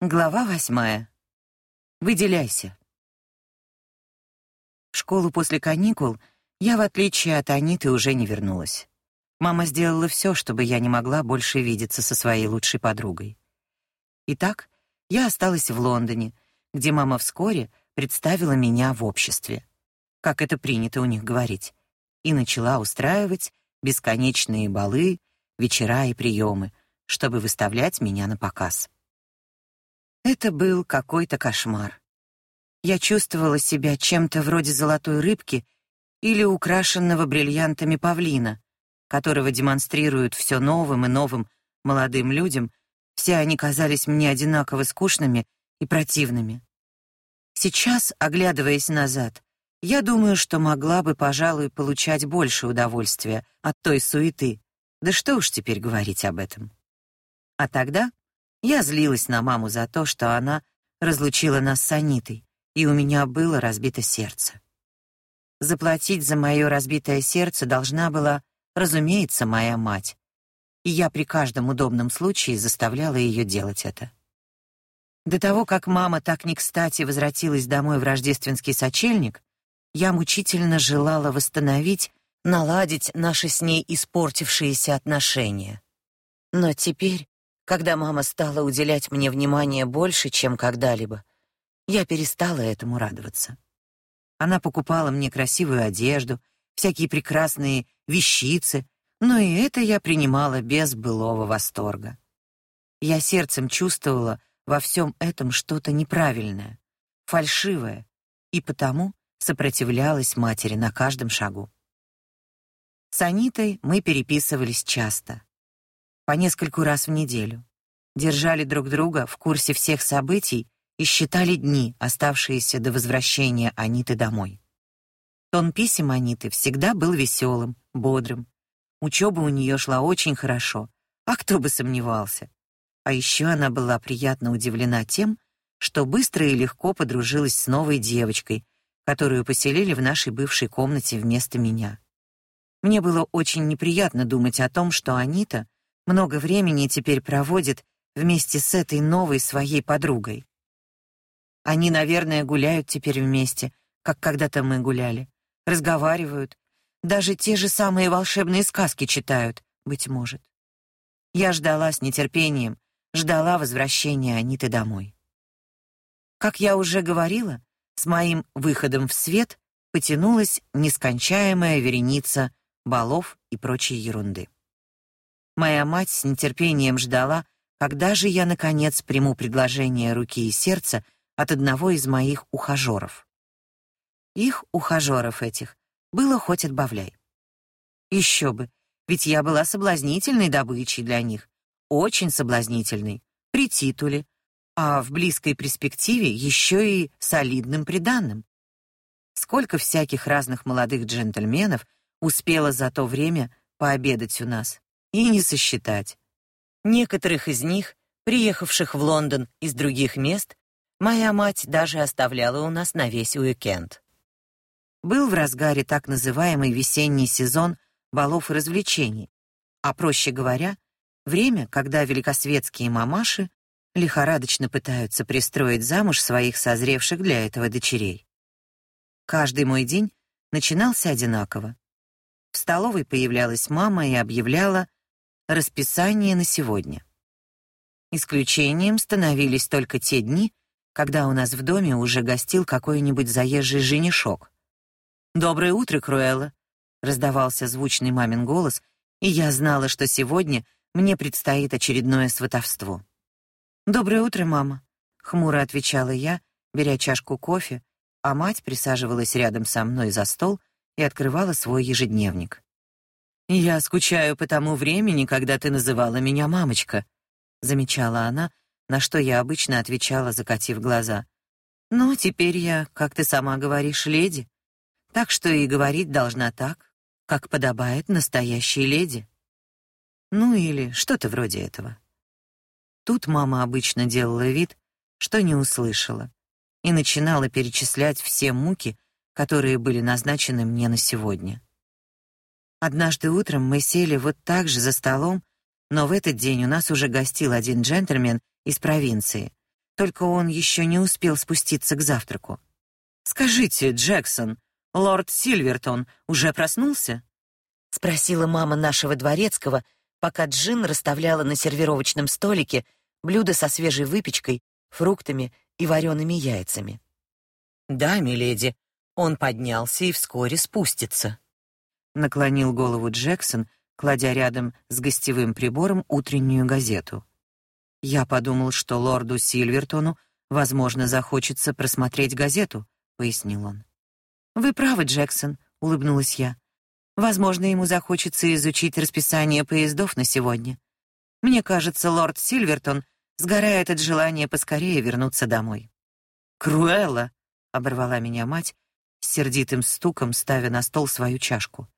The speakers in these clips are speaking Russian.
Глава восьмая. Выделяйся. В школу после каникул я, в отличие от Аниты, уже не вернулась. Мама сделала все, чтобы я не могла больше видеться со своей лучшей подругой. Итак, я осталась в Лондоне, где мама вскоре представила меня в обществе, как это принято у них говорить, и начала устраивать бесконечные балы, вечера и приемы, чтобы выставлять меня на показ. Это был какой-то кошмар. Я чувствовала себя чем-то вроде золотой рыбки или украшенного бриллиантами павлина, которого демонстрируют все новым и новым молодым людям. Все они казались мне одинаково скучными и противными. Сейчас, оглядываясь назад, я думаю, что могла бы, пожалуй, получать больше удовольствия от той суеты. Да что уж теперь говорить об этом. А тогда я злилась на маму за то, что она разлучила нас с Анитой, и у меня было разбито сердце. Заплатить за мое разбитое сердце должна была, разумеется, моя мать. И я при каждом удобном случае заставляла ее делать это. До того, как мама так не кстати возвратилась домой в рождественский сочельник, я мучительно желала восстановить, наладить наши с ней испортившиеся отношения. Но теперь когда мама стала уделять мне внимание больше, чем когда-либо, я перестала этому радоваться. Она покупала мне красивую одежду, всякие прекрасные вещицы, но и это я принимала без былого восторга. Я сердцем чувствовала во всем этом что-то неправильное, фальшивое, и потому сопротивлялась матери на каждом шагу. С Анитой мы переписывались часто по нескольку раз в неделю. Держали друг друга в курсе всех событий и считали дни, оставшиеся до возвращения Аниты домой. Тон писем Аниты всегда был веселым, бодрым. Учеба у нее шла очень хорошо, а кто бы сомневался. А еще она была приятно удивлена тем, что быстро и легко подружилась с новой девочкой, которую поселили в нашей бывшей комнате вместо меня. Мне было очень неприятно думать о том, что Анита много времени теперь проводит вместе с этой новой своей подругой. Они, наверное, гуляют теперь вместе, как когда-то мы гуляли, разговаривают, даже те же самые волшебные сказки читают, быть может. Я ждала с нетерпением, ждала возвращения Аниты домой. Как я уже говорила, с моим выходом в свет потянулась нескончаемая вереница балов и прочей ерунды. Моя мать с нетерпением ждала, когда же я наконец приму предложение руки и сердца от одного из моих ухажеров. Их ухажеров этих было хоть отбавляй. Еще бы, ведь я была соблазнительной добычей для них, очень соблазнительной, при титуле, а в близкой перспективе еще и солидным приданным. Сколько всяких разных молодых джентльменов успело за то время пообедать у нас и не сосчитать. Некоторых из них, приехавших в Лондон из других мест, моя мать даже оставляла у нас на весь уикенд. Был в разгаре так называемый весенний сезон балов и развлечений, а проще говоря, время, когда великосветские мамаши лихорадочно пытаются пристроить замуж своих созревших для этого дочерей. Каждый мой день начинался одинаково. В столовой появлялась мама и объявляла, расписание на сегодня. Исключением становились только те дни, когда у нас в доме уже гостил какой-нибудь заезжий женишок. «Доброе утро, Круэлла!» — раздавался звучный мамин голос, и я знала, что сегодня мне предстоит очередное сватовство. «Доброе утро, мама!» — хмуро отвечала я, беря чашку кофе, а мать присаживалась рядом со мной за стол и открывала свой ежедневник. Я скучаю по тому времени, когда ты называла меня мамочка, замечала она, на что я обычно отвечала, закатив глаза. Ну, теперь я, как ты сама говоришь, леди. Так что и говорить должна так, как подобает настоящей леди. Ну или что-то вроде этого. Тут мама обычно делала вид, что не услышала, и начинала перечислять все муки, которые были назначены мне на сегодня. Однажды утром мы сели вот так же за столом, но в этот день у нас уже гостил один джентльмен из провинции, только он еще не успел спуститься к завтраку. Скажите, Джексон, лорд Сильвертон уже проснулся? спросила мама нашего дворецкого, пока Джин расставляла на сервировочном столике блюда со свежей выпечкой, фруктами и вареными яйцами. Да, миледи, он поднялся и вскоре спустится. Наклонил голову Джексон, кладя рядом с гостевым прибором утреннюю газету. Я подумал, что лорду Сильвертону, возможно, захочется просмотреть газету, пояснил он. Вы правы, Джексон, улыбнулась я. Возможно, ему захочется изучить расписание поездов на сегодня. Мне кажется, лорд Сильвертон сгорает от желания поскорее вернуться домой. Круэлла, оборвала меня мать, с сердитым стуком ставя на стол свою чашку.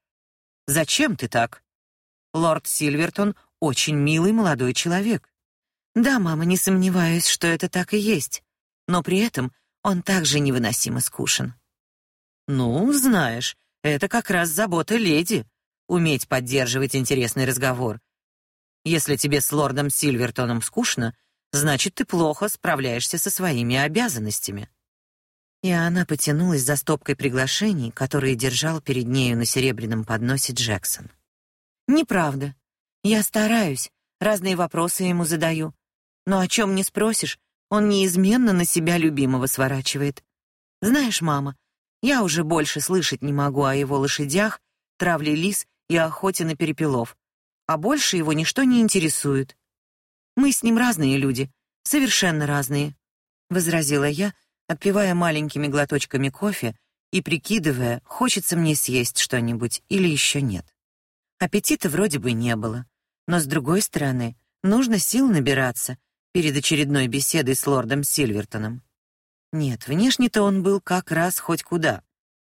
Зачем ты так? Лорд Сильвертон очень милый молодой человек. Да, мама, не сомневаюсь, что это так и есть. Но при этом он также невыносимо скучен. Ну, знаешь, это как раз забота леди уметь поддерживать интересный разговор. Если тебе с лордом Сильвертоном скучно, значит, ты плохо справляешься со своими обязанностями. И она потянулась за стопкой приглашений, которые держал перед нею на серебряном подносе Джексон. Неправда. Я стараюсь, разные вопросы ему задаю. Но о чем не спросишь, он неизменно на себя любимого сворачивает. Знаешь, мама, я уже больше слышать не могу о его лошадях, травле лис и охоте на перепелов, а больше его ничто не интересует. Мы с ним разные люди, совершенно разные, возразила я, отпивая маленькими глоточками кофе и прикидывая, хочется мне съесть что-нибудь или еще нет. Аппетита вроде бы не было, но с другой стороны, нужно сил набираться перед очередной беседой с лордом Сильвертоном. Нет, внешне-то он был как раз хоть куда.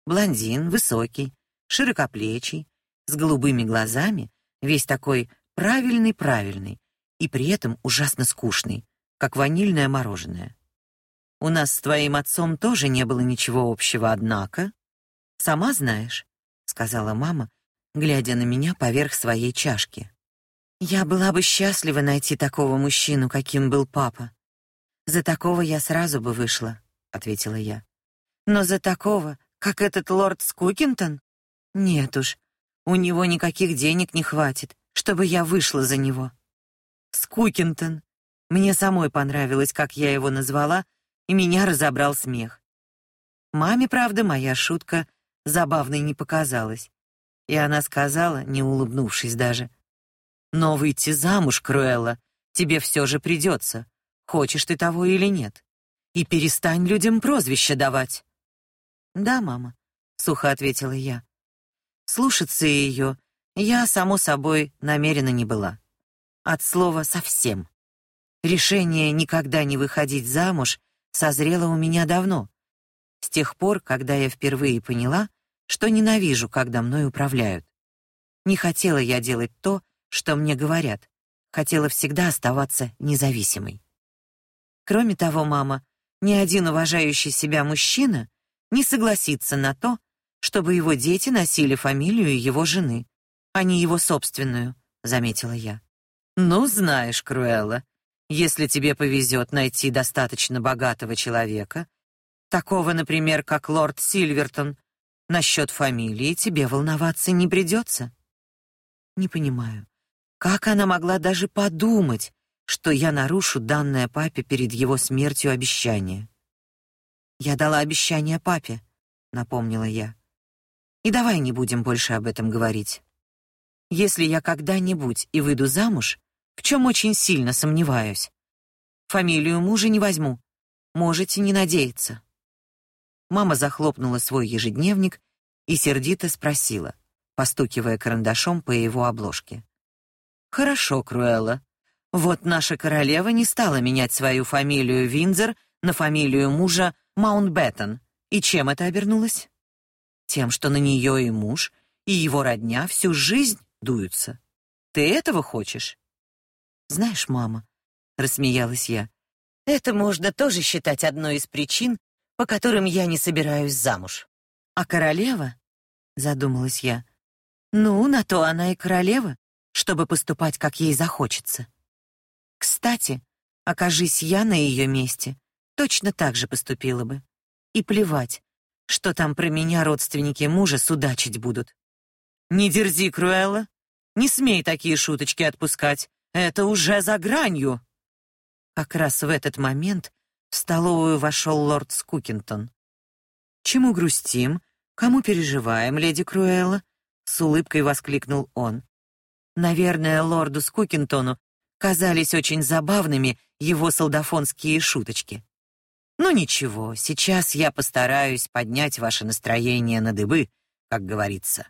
Блондин, высокий, широкоплечий, с голубыми глазами, весь такой правильный-правильный и при этом ужасно скучный, как ванильное мороженое. У нас с твоим отцом тоже не было ничего общего, однако, сама знаешь, сказала мама, глядя на меня поверх своей чашки. Я была бы счастлива найти такого мужчину, каким был папа. За такого я сразу бы вышла, ответила я. Но за такого, как этот лорд Скукинтон, нет уж. У него никаких денег не хватит, чтобы я вышла за него. Скукинтон. Мне самой понравилось, как я его назвала, и меня разобрал смех. Маме, правда, моя шутка забавной не показалась. И она сказала, не улыбнувшись даже: "Но выйти замуж, Круэлла, тебе все же придется, хочешь ты того или нет. И перестань людям прозвища давать". "Да, мама", сухо ответила я. Слушаться ее я само собой намерена не была. От слова совсем. Решение никогда не выходить замуж созрело у меня давно. С тех пор, когда я впервые поняла, что ненавижу, когда мной управляют. Не хотела я делать то, что мне говорят. Хотела всегда оставаться независимой. Кроме того, мама, ни один уважающий себя мужчина не согласится на то, чтобы его дети носили фамилию его жены, а не его собственную, заметила я. Ну, знаешь, Круэлла, если тебе повезет найти достаточно богатого человека, такого, например, как лорд Сильвертон, Насчет фамилии тебе волноваться не придется. Не понимаю, как она могла даже подумать, что я нарушу данное папе перед его смертью обещание. Я дала обещание папе, напомнила я. И давай не будем больше об этом говорить. Если я когда-нибудь и выйду замуж, в чем очень сильно сомневаюсь, фамилию мужа не возьму. Можете не надеяться. Мама захлопнула свой ежедневник и сердито спросила, постукивая карандашом по его обложке: "Хорошо, Круэлла. Вот наша королева не стала менять свою фамилию Виндзор на фамилию мужа Маунтбеттен. И чем это обернулось? Тем, что на нее и муж, и его родня всю жизнь дуются. Ты этого хочешь? Знаешь, мама, рассмеялась я. Это можно тоже считать одной из причин, по которым я не собираюсь замуж. А королева, задумалась я. Ну, на то она и королева, чтобы поступать, как ей захочется. Кстати, Окажись я на ее месте, точно так же поступила бы. И плевать, что там про меня родственники мужа судачить будут. Не дерзи, Круэлла. Не смей такие шуточки отпускать. Это уже за гранью. Как раз в этот момент в столовую вошел лорд Скукинтон. Чему грустим? Кому переживаем, леди Круэлла? с улыбкой воскликнул он. Наверное, лорду Скукинтону казались очень забавными его солдафонские шуточки. Ну ничего, сейчас я постараюсь поднять ваше настроение на дыбы, как говорится.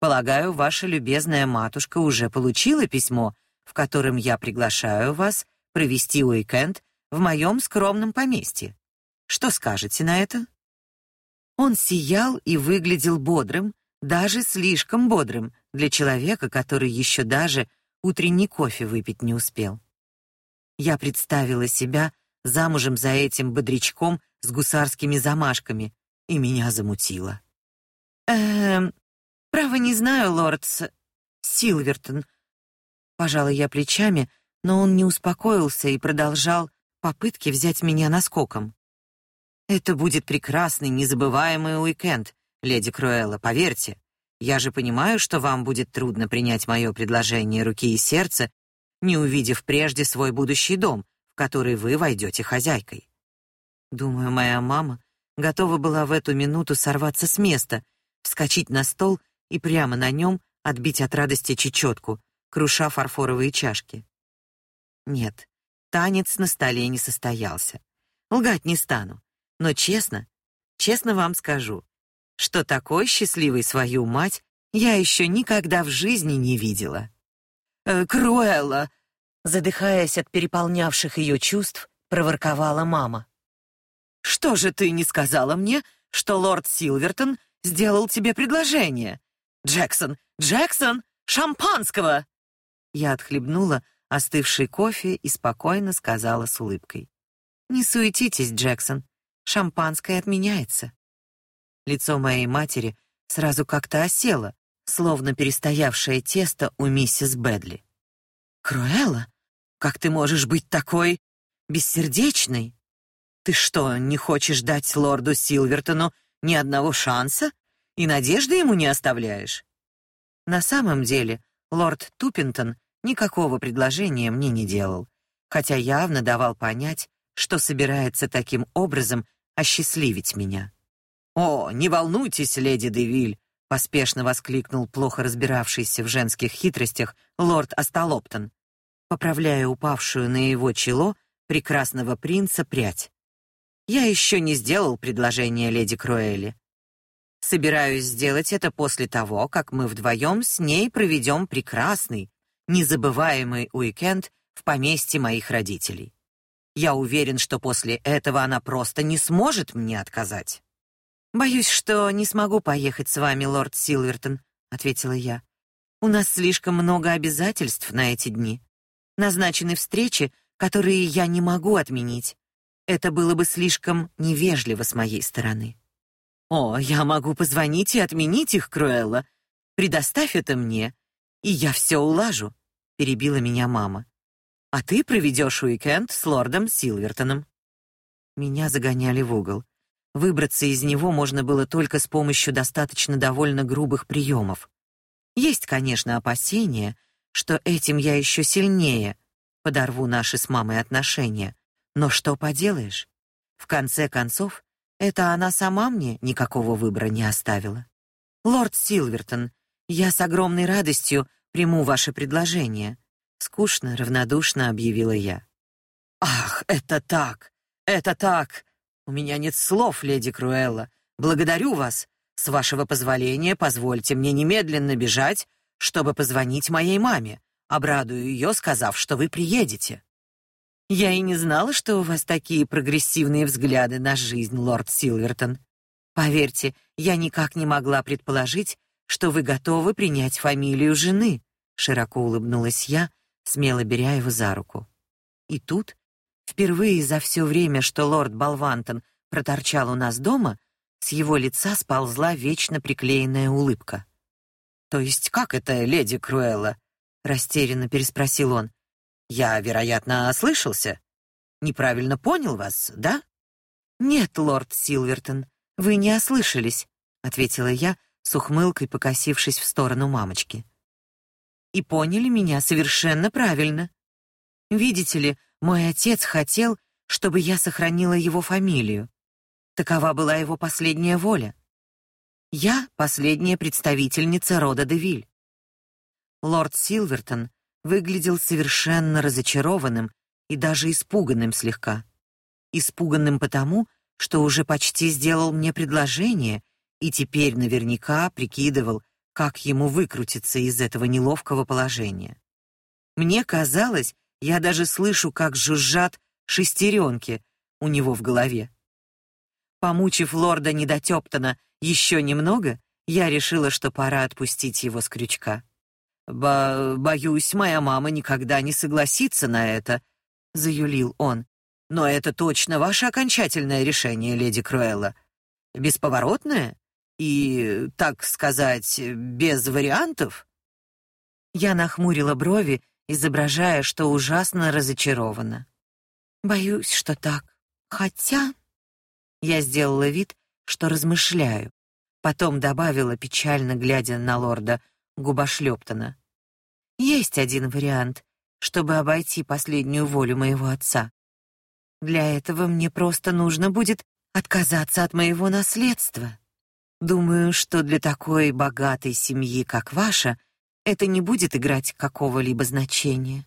Полагаю, ваша любезная матушка уже получила письмо, в котором я приглашаю вас провести уикенд в моем скромном поместье. Что скажете на это? Он сиял и выглядел бодрым, даже слишком бодрым для человека, который еще даже утренний кофе выпить не успел. Я представила себя замужем за этим бодрячком с гусарскими замашками, и меня замутило. Эм, право не знаю, лорд С... Силвертон. Пожала я плечами, но он не успокоился и продолжал попытки взять меня наскоком. Это будет прекрасный, незабываемый уикенд, леди Круэлла, поверьте. Я же понимаю, что вам будет трудно принять мое предложение руки и сердца, не увидев прежде свой будущий дом, в который вы войдете хозяйкой. Думаю, моя мама готова была в эту минуту сорваться с места, вскочить на стол и прямо на нем отбить от радости чечетку, круша фарфоровые чашки. Нет, танец на столе не состоялся. Лгать не стану, но честно, честно вам скажу, что такой счастливой свою мать я еще никогда в жизни не видела. Э, Круэлла, задыхаясь от переполнявших ее чувств, проворковала мама. Что же ты не сказала мне, что лорд Силвертон сделал тебе предложение? Джексон, Джексон, шампанского. Я отхлебнула остывший кофе и спокойно сказала с улыбкой: "Не суетитесь, Джексон. Шампанское отменяется". Лицо моей матери сразу как-то осело, словно перестоявшее тесто у миссис Бэдли. Круэлла, как ты можешь быть такой бессердечной? Ты что, не хочешь дать лорду Силвертону ни одного шанса и надежды ему не оставляешь? На самом деле, лорд Тупинтон никакого предложения мне не делал, хотя явно давал понять, что собирается таким образом осчастливить меня. «О, не волнуйтесь, леди Девиль!» — поспешно воскликнул плохо разбиравшийся в женских хитростях лорд Асталоптон, поправляя упавшую на его чело прекрасного принца прядь. «Я еще не сделал предложение леди Круэлли. Собираюсь сделать это после того, как мы вдвоем с ней проведем прекрасный, незабываемый уикенд в поместье моих родителей. Я уверен, что после этого она просто не сможет мне отказать. Боюсь, что не смогу поехать с вами, лорд Силвертон, ответила я. У нас слишком много обязательств на эти дни. Назначены встречи, которые я не могу отменить. Это было бы слишком невежливо с моей стороны. О, я могу позвонить и отменить их, Круэлла. Предоставь это мне, и я все улажу, перебила меня мама. А ты проведешь уикенд с лордом Силвертоном. Меня загоняли в угол. Выбраться из него можно было только с помощью достаточно довольно грубых приемов. Есть, конечно, опасения, что этим я еще сильнее подорву наши с мамой отношения. Но что поделаешь? В конце концов, это она сама мне никакого выбора не оставила. Лорд Силвертон, я с огромной радостью приму ваше предложение, скучно, равнодушно объявила я. Ах, это так. Это так. У меня нет слов, леди Круэлла. Благодарю вас. С вашего позволения, позвольте мне немедленно бежать, чтобы позвонить моей маме. Обрадую ее, сказав, что вы приедете. Я и не знала, что у вас такие прогрессивные взгляды на жизнь, лорд Силвертон. Поверьте, я никак не могла предположить, что вы готовы принять фамилию жены, широко улыбнулась я, смело беря его за руку. И тут Впервые за все время, что лорд Балвантон проторчал у нас дома, с его лица сползла вечно приклеенная улыбка. То есть как это, леди Круэлла? растерянно переспросил он. Я, вероятно, ослышался. неправильно понял вас, да? Нет, лорд Силвертон, вы не ослышались, ответила я, с ухмылкой покосившись в сторону мамочки. И поняли меня совершенно правильно. Видите ли, мой отец хотел, чтобы я сохранила его фамилию. Такова была его последняя воля. Я последняя представительница рода Девиль. Лорд Силвертон выглядел совершенно разочарованным и даже испуганным слегка. Испуганным потому, что уже почти сделал мне предложение и теперь наверняка прикидывал, как ему выкрутиться из этого неловкого положения. Мне казалось, я даже слышу, как жужжат шестеренки у него в голове. Помучив лорда недотептана еще немного, я решила, что пора отпустить его с крючка. Бо боюсь, моя мама никогда не согласится на это, заюлил он. Но это точно ваше окончательное решение, леди Круэлла. Бесповоротное и, так сказать, без вариантов. Я нахмурила брови, изображая, что ужасно разочарована. Боюсь, что так. Хотя я сделала вид, что размышляю. Потом добавила печально глядя на лорда Губошлептона. Есть один вариант, чтобы обойти последнюю волю моего отца. Для этого мне просто нужно будет отказаться от моего наследства. Думаю, что для такой богатой семьи, как ваша, это не будет играть какого-либо значения.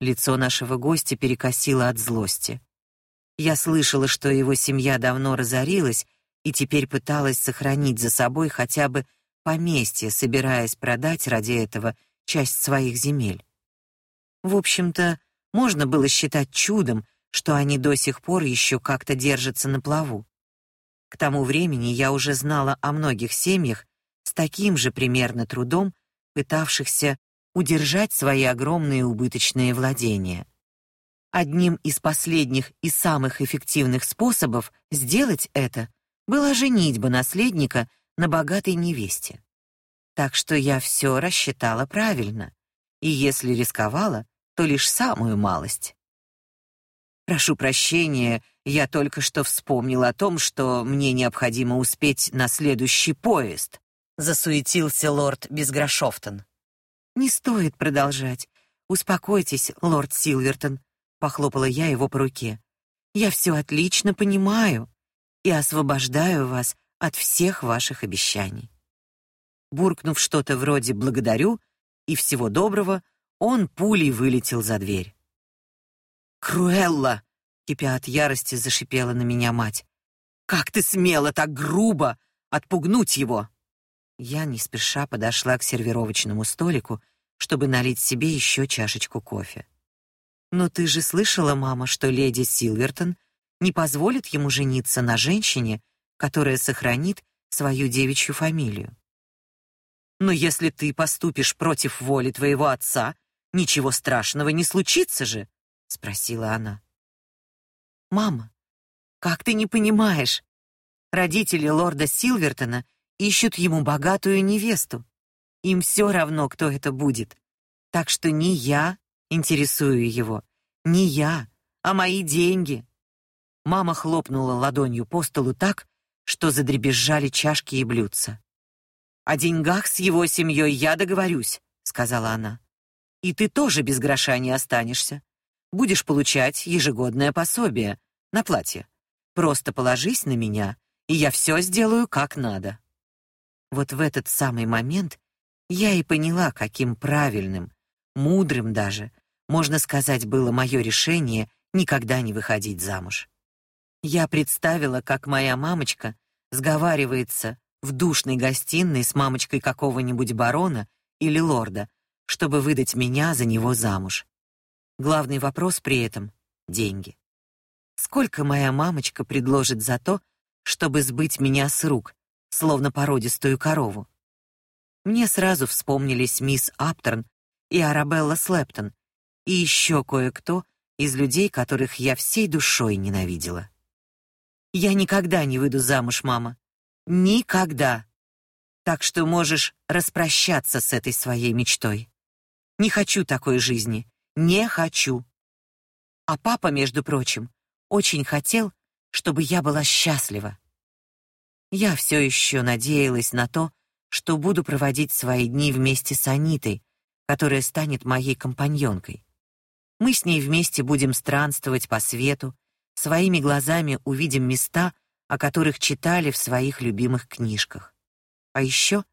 Лицо нашего гостя перекосило от злости. Я слышала, что его семья давно разорилась и теперь пыталась сохранить за собой хотя бы поместье, собираясь продать ради этого часть своих земель. В общем-то, можно было считать чудом, что они до сих пор еще как-то держатся на плаву. К тому времени я уже знала о многих семьях с таким же примерно трудом, пытавшихся удержать свои огромные убыточные владения. Одним из последних и самых эффективных способов сделать это была женитьба наследника на богатой невесте. Так что я все рассчитала правильно, и если рисковала, то лишь самую малость. Прошу прощения, я только что вспомнил о том, что мне необходимо успеть на следующий поезд. Засуетился лорд Безгрошофтон. Не стоит продолжать. Успокойтесь, лорд Силвертон, похлопала я его по руке. Я все отлично понимаю и освобождаю вас от всех ваших обещаний. Буркнув что-то вроде благодарю и всего доброго, он пулей вылетел за дверь. Круэлла, кипя от ярости, зашипела на меня мать. Как ты смела так грубо отпугнуть его? Я не спеша подошла к сервировочному столику, чтобы налить себе еще чашечку кофе. Но ты же слышала, мама, что леди Силвертон не позволит ему жениться на женщине, которая сохранит свою девичью фамилию. Но если ты поступишь против воли твоего отца, ничего страшного не случится же, спросила она. Мама, как ты не понимаешь? Родители лорда Силвертона ищут ему богатую невесту. Им все равно, кто это будет. Так что не я интересую его, не я, а мои деньги. Мама хлопнула ладонью по столу так, что задребезжали чашки и блюдца. О деньгах с его семьей я договорюсь, сказала она. И ты тоже без гроша не останешься. Будешь получать ежегодное пособие на платье. Просто положись на меня, и я все сделаю как надо. Вот в этот самый момент я и поняла, каким правильным, мудрым даже, можно сказать, было мое решение никогда не выходить замуж. Я представила, как моя мамочка сговаривается в душной гостиной с мамочкой какого-нибудь барона или лорда, чтобы выдать меня за него замуж. Главный вопрос при этом деньги. Сколько моя мамочка предложит за то, чтобы сбыть меня с рук, словно породистую корову? Мне сразу вспомнились мисс Аптерн и Арабелла Слептон, и еще кое-кто из людей, которых я всей душой ненавидела. Я никогда не выйду замуж, мама. Никогда. Так что можешь распрощаться с этой своей мечтой. Не хочу такой жизни. Не хочу. А папа, между прочим, очень хотел, чтобы я была счастлива. Я все еще надеялась на то, что буду проводить свои дни вместе с Анитой, которая станет моей компаньонкой. Мы с ней вместе будем странствовать по свету, своими глазами увидим места, о которых читали в своих любимых книжках. А еще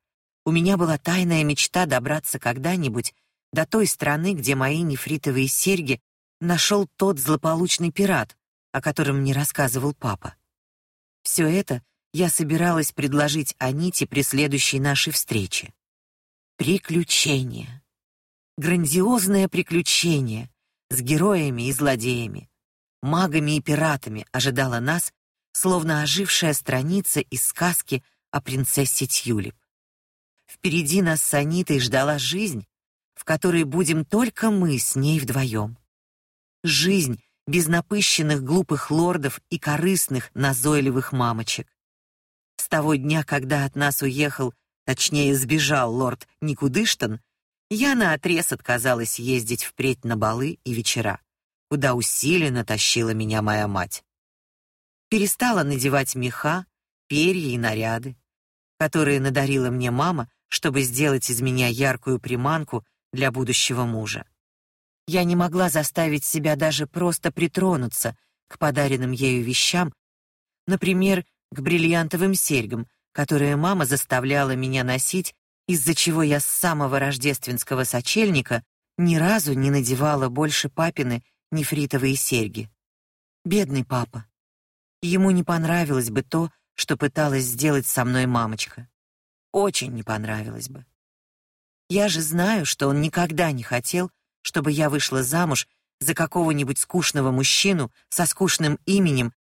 у меня была тайная мечта добраться когда-нибудь до той страны, где мои нефритовые серьги нашел тот злополучный пират, о котором мне рассказывал папа. Все это я собиралась предложить Аните при следующей нашей встрече. Приключение. Грандиозное приключение с героями и злодеями, магами и пиратами ожидало нас, словно ожившая страница из сказки о принцессе Тюлип. Впереди нас с Анитой ждала жизнь, в которой будем только мы с ней вдвоем. Жизнь без напыщенных глупых лордов и корыстных назойливых мамочек. С того дня, когда от нас уехал, точнее сбежал лорд Никудыштон, я наотрез отказалась ездить впредь на балы и вечера, куда усиленно тащила меня моя мать. Перестала надевать меха, перья и наряды, которые надарила мне мама, чтобы сделать из меня яркую приманку для будущего мужа. Я не могла заставить себя даже просто притронуться к подаренным ею вещам, например, к бриллиантовым серьгам, которые мама заставляла меня носить из-за чего я с самого рождественского сочельника ни разу не надевала больше папины нефритовые серьги. Бедный папа. Ему не понравилось бы то, что пыталась сделать со мной мамочка. Очень не понравилось бы. Я же знаю, что он никогда не хотел, чтобы я вышла замуж за какого-нибудь скучного мужчину со скучным именем,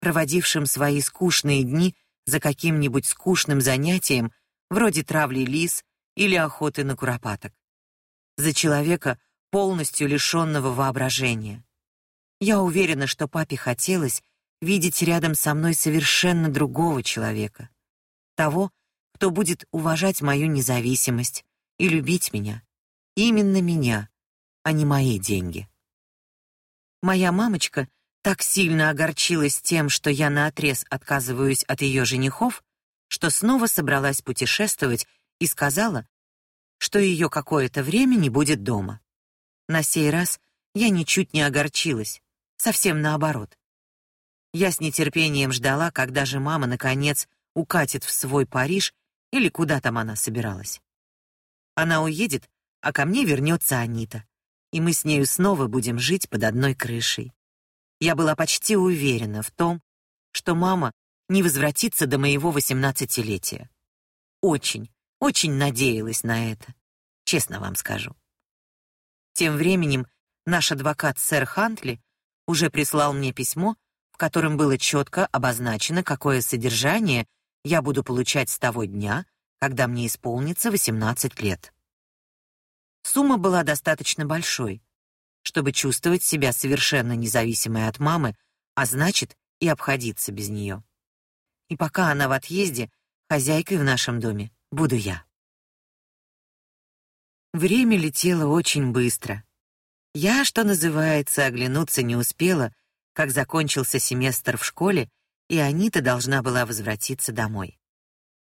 проводившим свои скучные дни за каким-нибудь скучным занятием, вроде травли лис или охоты на куропаток. За человека, полностью лишенного воображения. Я уверена, что папе хотелось видеть рядом со мной совершенно другого человека. Того, кто будет уважать мою независимость и любить меня. Именно меня, а не мои деньги. Моя мамочка так сильно огорчилась тем, что я наотрез отказываюсь от ее женихов, что снова собралась путешествовать и сказала, что ее какое-то время не будет дома. На сей раз я ничуть не огорчилась, совсем наоборот. Я с нетерпением ждала, когда же мама наконец укатит в свой Париж или куда там она собиралась. Она уедет, а ко мне вернется Анита, и мы с нею снова будем жить под одной крышей. Я была почти уверена в том, что мама не возвратиться до моего восемнадцатилетия. Очень, очень надеялась на это, честно вам скажу. Тем временем наш адвокат сэр Хантли уже прислал мне письмо, в котором было четко обозначено, какое содержание я буду получать с того дня, когда мне исполнится 18 лет. Сумма была достаточно большой, чтобы чувствовать себя совершенно независимой от мамы, а значит, и обходиться без нее. И пока она в отъезде, хозяйкой в нашем доме буду я. Время летело очень быстро. Я, что называется, оглянуться не успела, как закончился семестр в школе, и Анита должна была возвратиться домой.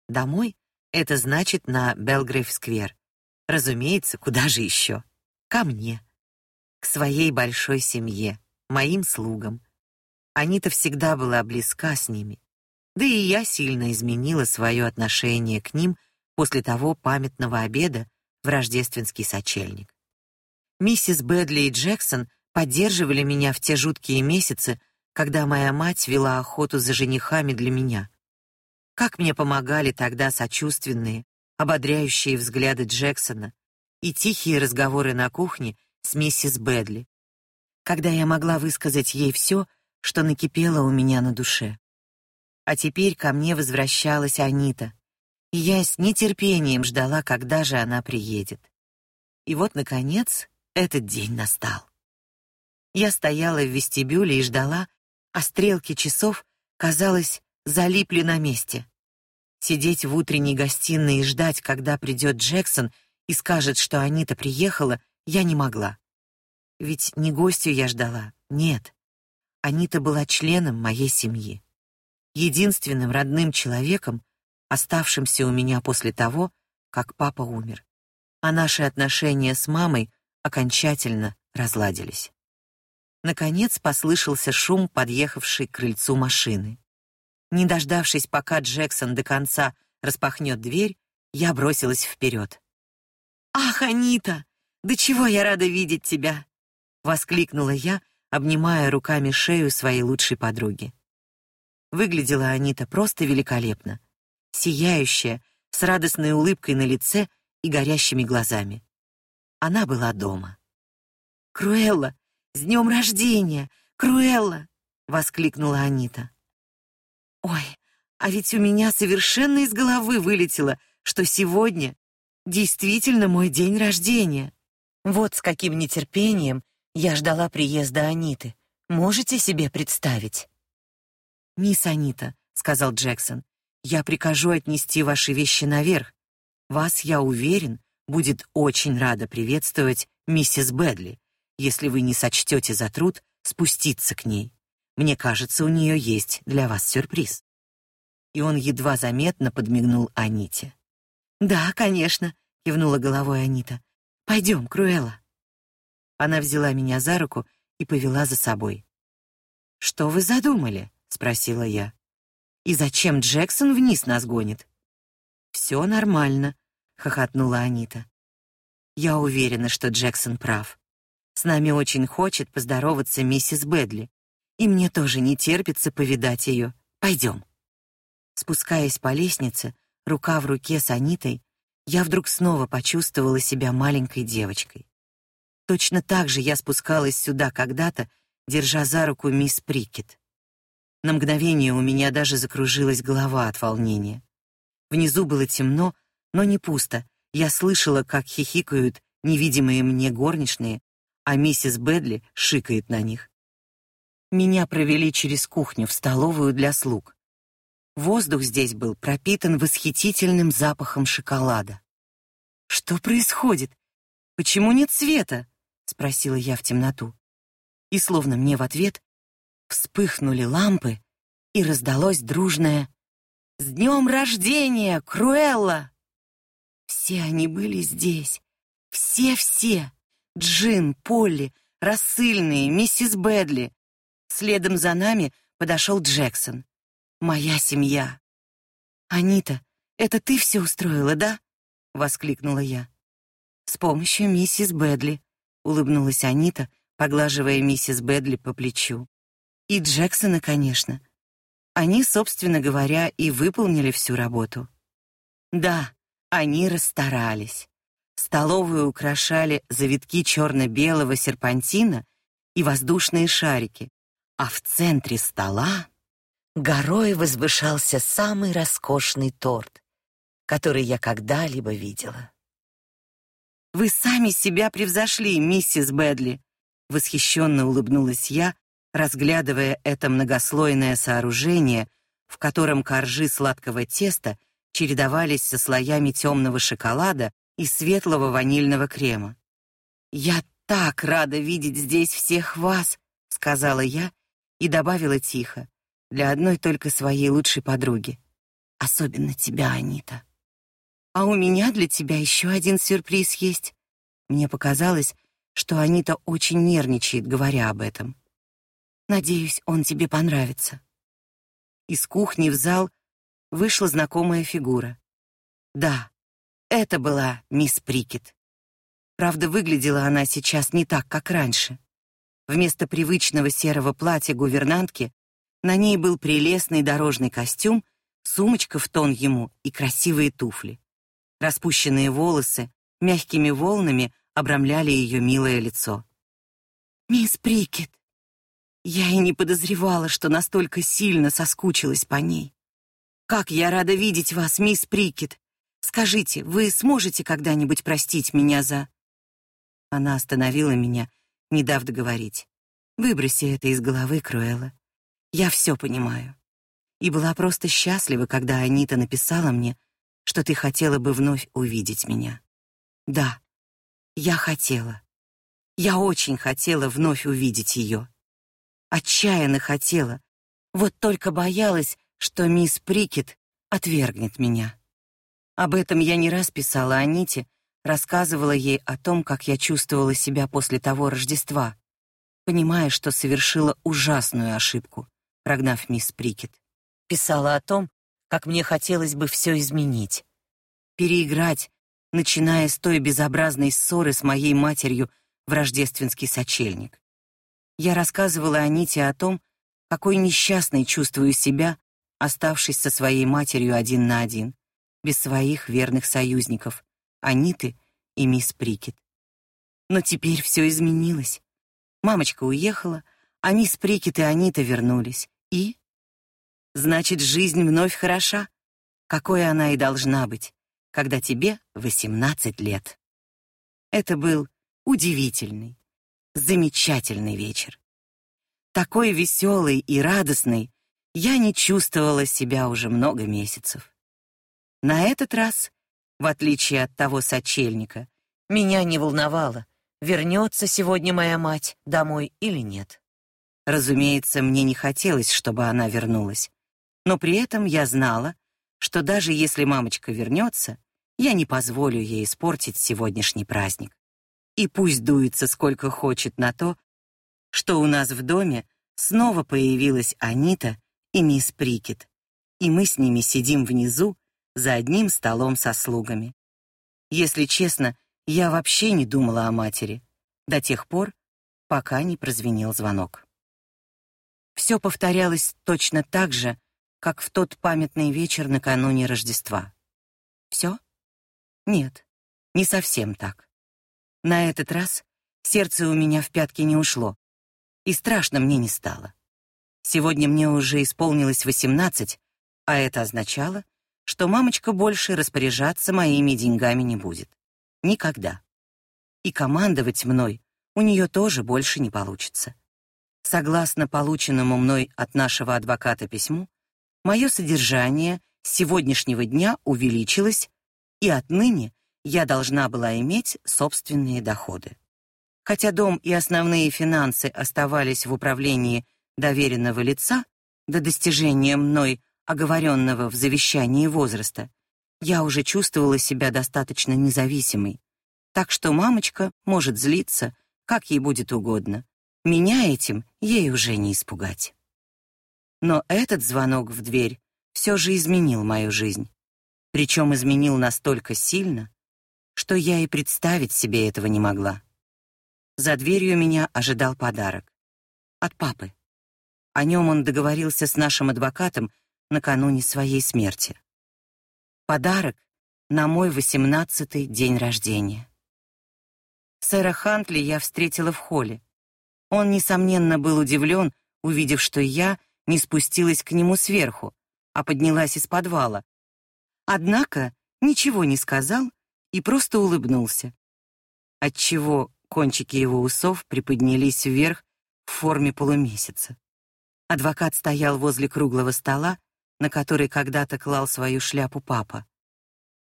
Домой это значит на Белгрейв-сквер. Разумеется, куда же еще? Ко мне. К своей большой семье, моим слугам. Анита всегда была близка с ними. Да и я сильно изменила свое отношение к ним после того памятного обеда в рождественский сочельник. Миссис Бэдли и Джексон поддерживали меня в те жуткие месяцы, когда моя мать вела охоту за женихами для меня. Как мне помогали тогда сочувственные, ободряющие взгляды Джексона и тихие разговоры на кухне с миссис Бэдли, когда я могла высказать ей все, что накипело у меня на душе. А теперь ко мне возвращалась Анита, и я с нетерпением ждала, когда же она приедет. И вот наконец этот день настал. Я стояла в вестибюле и ждала, а стрелки часов, казалось, залипли на месте. Сидеть в утренней гостиной и ждать, когда придет Джексон и скажет, что Анита приехала, я не могла. Ведь не гостью я ждала, Нет. Анита была членом моей семьи. Единственным родным человеком, оставшимся у меня после того, как папа умер. А наши отношения с мамой окончательно разладились. Наконец послышался шум подъехавшей к крыльцу машины. Не дождавшись, пока Джексон до конца распахнет дверь, я бросилась вперед. «Ах, Анита! Да чего я рада видеть тебя!» — воскликнула я, обнимая руками шею своей лучшей подруги. Выглядела Анита просто великолепно, сияющая, с радостной улыбкой на лице и горящими глазами. Она была дома. «Круэлла, с днем рождения! Круэлла!» — воскликнула Анита. «Ой, а ведь у меня совершенно из головы вылетело, что сегодня действительно мой день рождения. Вот с каким нетерпением я ждала приезда Аниты. Можете себе представить? «Мисс Анита», — сказал Джексон, — «я прикажу отнести ваши вещи наверх. Вас, я уверен, будет очень рада приветствовать миссис Бэдли, если вы не сочтете за труд спуститься к ней. Мне кажется, у нее есть для вас сюрприз». И он едва заметно подмигнул Аните. «Да, конечно», — кивнула головой Анита. «Пойдем, Круэлла». Она взяла меня за руку и повела за собой. «Что вы задумали?» — спросила я. «И зачем Джексон вниз нас гонит?» «Все нормально», — хохотнула Анита. «Я уверена, что Джексон прав. С нами очень хочет поздороваться миссис Бэдли, и мне тоже не терпится повидать ее. Пойдем». Спускаясь по лестнице, рука в руке с Анитой, я вдруг снова почувствовала себя маленькой девочкой. Точно так же я спускалась сюда когда-то, держа за руку мисс Прикет. На мгновение у меня даже закружилась голова от волнения. Внизу было темно, но не пусто. Я слышала, как хихикают невидимые мне горничные, а миссис Бэдли шикает на них. Меня провели через кухню в столовую для слуг. Воздух здесь был пропитан восхитительным запахом шоколада. Что происходит? Почему нет света? спросила я в темноту. И словно мне в ответ вспыхнули лампы, и раздалось дружное «С днем рождения, Круэлла!» Все они были здесь. Все-все. Джин, Полли, рассыльные, миссис Бэдли. Следом за нами подошел Джексон. Моя семья. Анита, это ты все устроила, да? воскликнула я. С помощью миссис Бэдли, улыбнулась Анита, поглаживая миссис Бэдли по плечу. И Джексона, конечно. Они, собственно говоря, и выполнили всю работу. Да, они расстарались. Столовую украшали завитки черно белого серпантина и воздушные шарики, а в центре стола горой возвышался самый роскошный торт, который я когда-либо видела. Вы сами себя превзошли, миссис Бэдли, восхищенно улыбнулась я, разглядывая это многослойное сооружение, в котором коржи сладкого теста чередовались со слоями темного шоколада и светлого ванильного крема. Я так рада видеть здесь всех вас, сказала я и добавила тихо для одной только своей лучшей подруги. Особенно тебя, Анита. А у меня для тебя еще один сюрприз есть. Мне показалось, что Анита очень нервничает, говоря об этом. Надеюсь, он тебе понравится. Из кухни в зал вышла знакомая фигура. Да, это была мисс Прикет. Правда, выглядела она сейчас не так, как раньше. Вместо привычного серого платья гувернантки на ней был прелестный дорожный костюм, сумочка в тон ему и красивые туфли. Распущенные волосы мягкими волнами обрамляли ее милое лицо. «Мисс Прикет, я и не подозревала, что настолько сильно соскучилась по ней. Как я рада видеть вас, мисс Прикет. Скажите, вы сможете когда-нибудь простить меня за...» Она остановила меня, не дав договорить. «Выброси это из головы, Круэлла. Я все понимаю. И была просто счастлива, когда Анита написала мне, что ты хотела бы вновь увидеть меня. Да, я хотела. Я очень хотела вновь увидеть ее. Отчаянно хотела. Вот только боялась, что мисс Прикет отвергнет меня. Об этом я не раз писала Аните, рассказывала ей о том, как я чувствовала себя после того Рождества, понимая, что совершила ужасную ошибку, прогнав мисс Прикет. Писала о том, как мне хотелось бы все изменить, переиграть, начиная с той безобразной ссоры с моей матерью в рождественский сочельник. Я рассказывала Аните о том, какой несчастной чувствую себя, оставшись со своей матерью один на один, без своих верных союзников, Аниты и мисс Прикет. Но теперь все изменилось. Мамочка уехала, а мисс Прикет и Анита вернулись. И? Значит, жизнь вновь хороша, какой она и должна быть, когда тебе 18 лет. Это был удивительный, замечательный вечер. Такой веселый и радостный я не чувствовала себя уже много месяцев. На этот раз, в отличие от того сочельника, меня не волновало, вернется сегодня моя мать домой или нет. Разумеется, мне не хотелось, чтобы она вернулась, но при этом я знала, что даже если мамочка вернется, я не позволю ей испортить сегодняшний праздник. И пусть дуется сколько хочет на то, что у нас в доме снова появилась Анита и мисс Прикет, и мы с ними сидим внизу за одним столом со слугами. Если честно, я вообще не думала о матери до тех пор, пока не прозвенел звонок. Все повторялось точно так же, как в тот памятный вечер накануне Рождества. Все? Нет, не совсем так. На этот раз сердце у меня в пятки не ушло, и страшно мне не стало. Сегодня мне уже исполнилось восемнадцать, а это означало, что мамочка больше распоряжаться моими деньгами не будет. Никогда. И командовать мной у нее тоже больше не получится. Согласно полученному мной от нашего адвоката письму, мое содержание с сегодняшнего дня увеличилось, и отныне я должна была иметь собственные доходы. Хотя дом и основные финансы оставались в управлении доверенного лица до достижения мной оговоренного в завещании возраста, я уже чувствовала себя достаточно независимой. Так что мамочка может злиться, как ей будет угодно. Меня этим ей уже не испугать. Но этот звонок в дверь все же изменил мою жизнь. Причем изменил настолько сильно, что я и представить себе этого не могла. За дверью меня ожидал подарок. От папы. О нем он договорился с нашим адвокатом накануне своей смерти. Подарок на мой восемнадцатый день рождения. Сэра Хантли я встретила в холле. Он, несомненно, был удивлен, увидев, что я не спустилась к нему сверху, а поднялась из подвала. Однако ничего не сказал и просто улыбнулся. Отчего Кончики его усов приподнялись вверх в форме полумесяца. Адвокат стоял возле круглого стола, на который когда-то клал свою шляпу папа.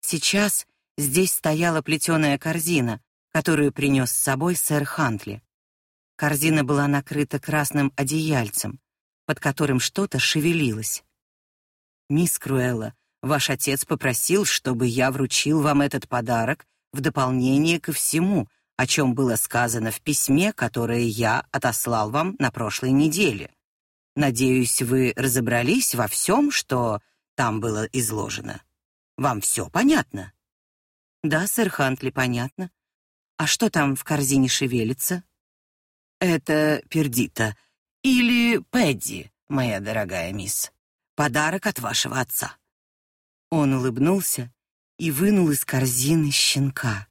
Сейчас здесь стояла плетеная корзина, которую принес с собой сэр Хантли. Корзина была накрыта красным одеяльцем, под которым что-то шевелилось. «Мисс Круэлла, ваш отец попросил, чтобы я вручил вам этот подарок в дополнение ко всему, о чем было сказано в письме, которое я отослал вам на прошлой неделе. Надеюсь, вы разобрались во всем, что там было изложено. Вам все понятно? Да, сэр Хантли, понятно. А что там в корзине шевелится? Это пердита или Пэдди, моя дорогая мисс. Подарок от вашего отца. Он улыбнулся и вынул из корзины щенка.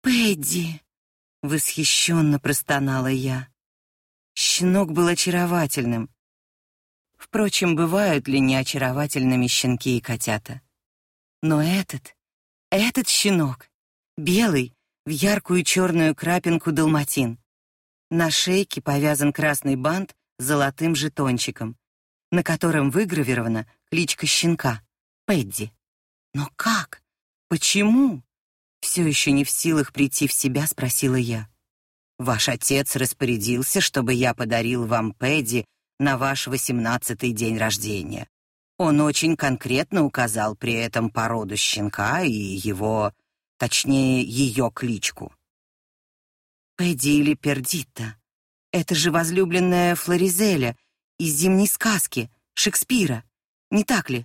«Пэдди!» — восхищенно простонала я. Щенок был очаровательным. Впрочем, бывают ли неочаровательными щенки и котята? Но этот, этот щенок, белый, в яркую черную крапинку далматин. На шейке повязан красный бант с золотым жетончиком, на котором выгравирована кличка щенка — Пэдди. Но как? Почему? Все еще не в силах прийти в себя, спросила я. Ваш отец распорядился, чтобы я подарил вам Пэдди на ваш восемнадцатый день рождения. Он очень конкретно указал при этом породу щенка и его, точнее, ее кличку. Пэдди или Пердитта. Это же возлюбленная Флоризеля из зимней сказки Шекспира, не так ли?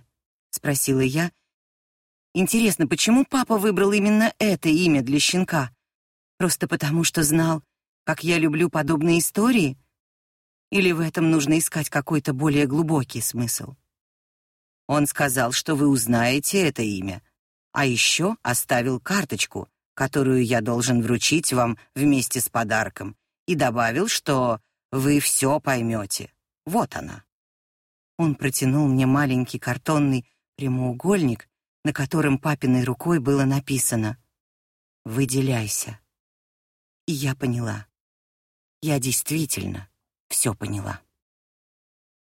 Спросила я. Интересно, почему папа выбрал именно это имя для щенка? Просто потому, что знал, как я люблю подобные истории? Или в этом нужно искать какой-то более глубокий смысл? Он сказал, что вы узнаете это имя, а еще оставил карточку, которую я должен вручить вам вместе с подарком, и добавил, что вы все поймете. Вот она. Он протянул мне маленький картонный прямоугольник, на котором папиной рукой было написано «Выделяйся». И я поняла. Я действительно все поняла.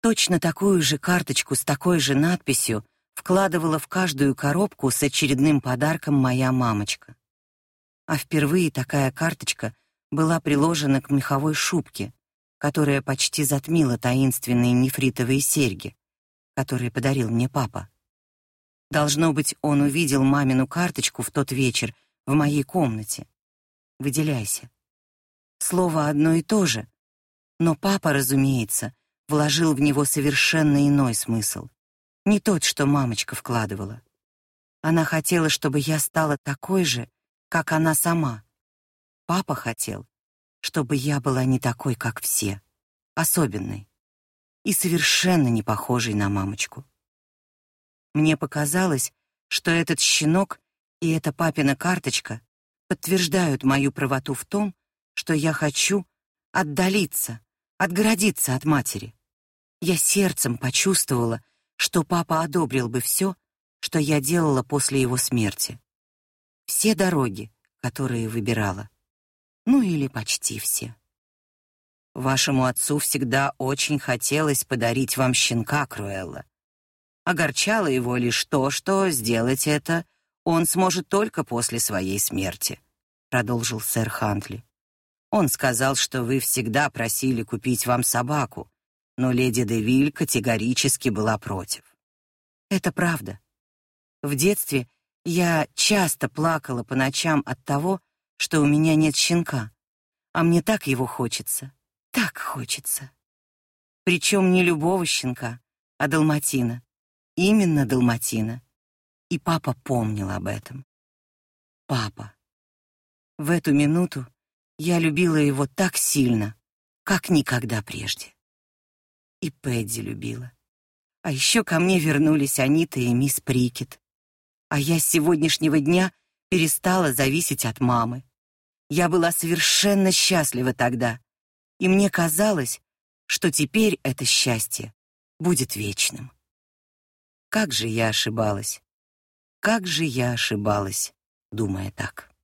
Точно такую же карточку с такой же надписью вкладывала в каждую коробку с очередным подарком моя мамочка. А впервые такая карточка была приложена к меховой шубке, которая почти затмила таинственные нефритовые серьги, которые подарил мне папа. Должно быть, он увидел мамину карточку в тот вечер в моей комнате. Выделяйся. Слово одно и то же, но папа, разумеется, вложил в него совершенно иной смысл. Не тот, что мамочка вкладывала. Она хотела, чтобы я стала такой же, как она сама. Папа хотел, чтобы я была не такой, как все, особенной и совершенно не похожей на мамочку. Мне показалось, что этот щенок и эта папина карточка подтверждают мою правоту в том, что я хочу отдалиться, отгородиться от матери. Я сердцем почувствовала, что папа одобрил бы все, что я делала после его смерти. Все дороги, которые выбирала. Ну или почти все. Вашему отцу всегда очень хотелось подарить вам щенка, Круэлла. Огорчало его лишь то, что сделать это он сможет только после своей смерти, продолжил сэр Хантли. Он сказал, что вы всегда просили купить вам собаку, но леди Девиль категорически была против. Это правда. В детстве я часто плакала по ночам от того, что у меня нет щенка, а мне так его хочется, так хочется. Причем не любого щенка, а далматина. Именно далматина. И папа помнил об этом. Папа. В эту минуту я любила его так сильно, как никогда прежде и Пэдди любила. А еще ко мне вернулись Анита и мисс Прикет. А я с сегодняшнего дня перестала зависеть от мамы. Я была совершенно счастлива тогда, и мне казалось, что теперь это счастье будет вечным. Как же я ошибалась. Как же я ошибалась, думая так.